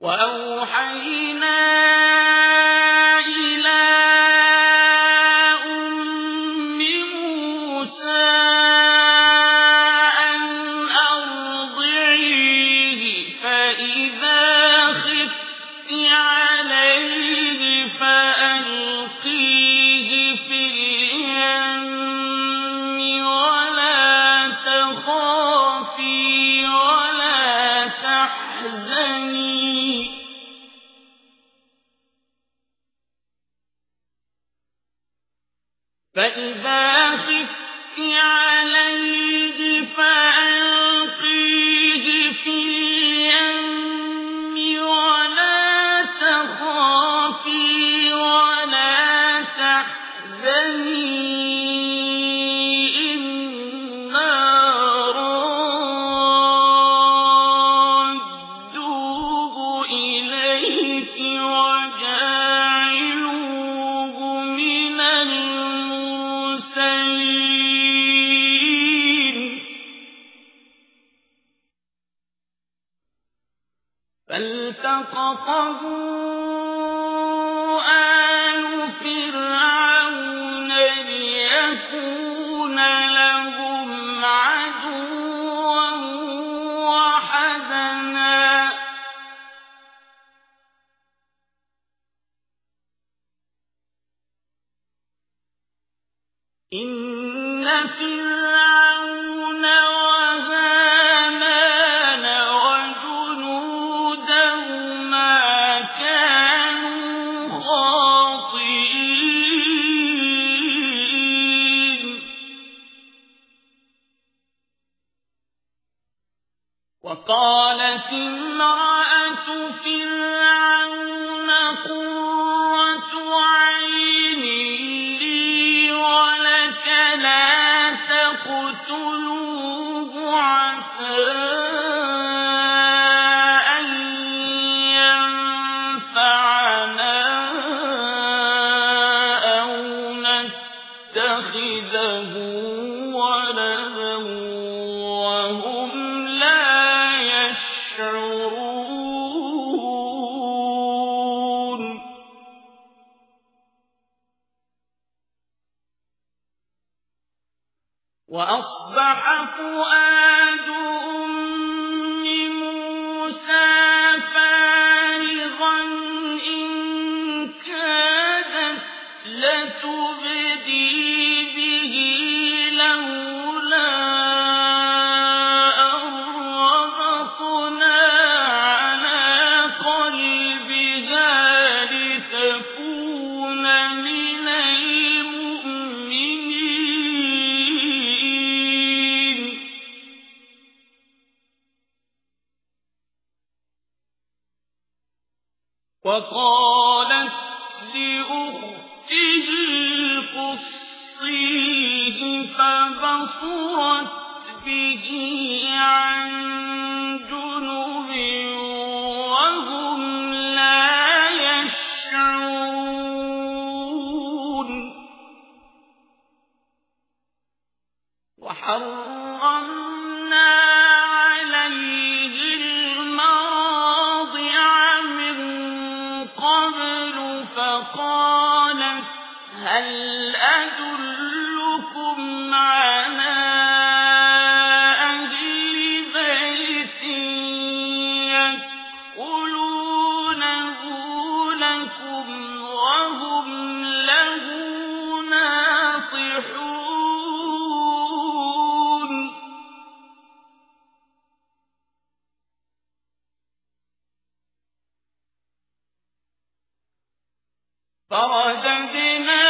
وأوحينا إلى أم موسى أن أرضعيه فإذا خفت عليه فألقيه في اليم ولا تخافي. فإذا خفت فالتقطه آل فرعون ليكون لهم عدوا وحزنا. إن فرعون وقالت امرأة فرعون قرة عين لي ولك لا تقتلوه عسى أن ينفعنا أو نتخذه وأصبح فؤاد وقالت لأخته قصيه فبصرت به عن قالت هل أدل 把我整的。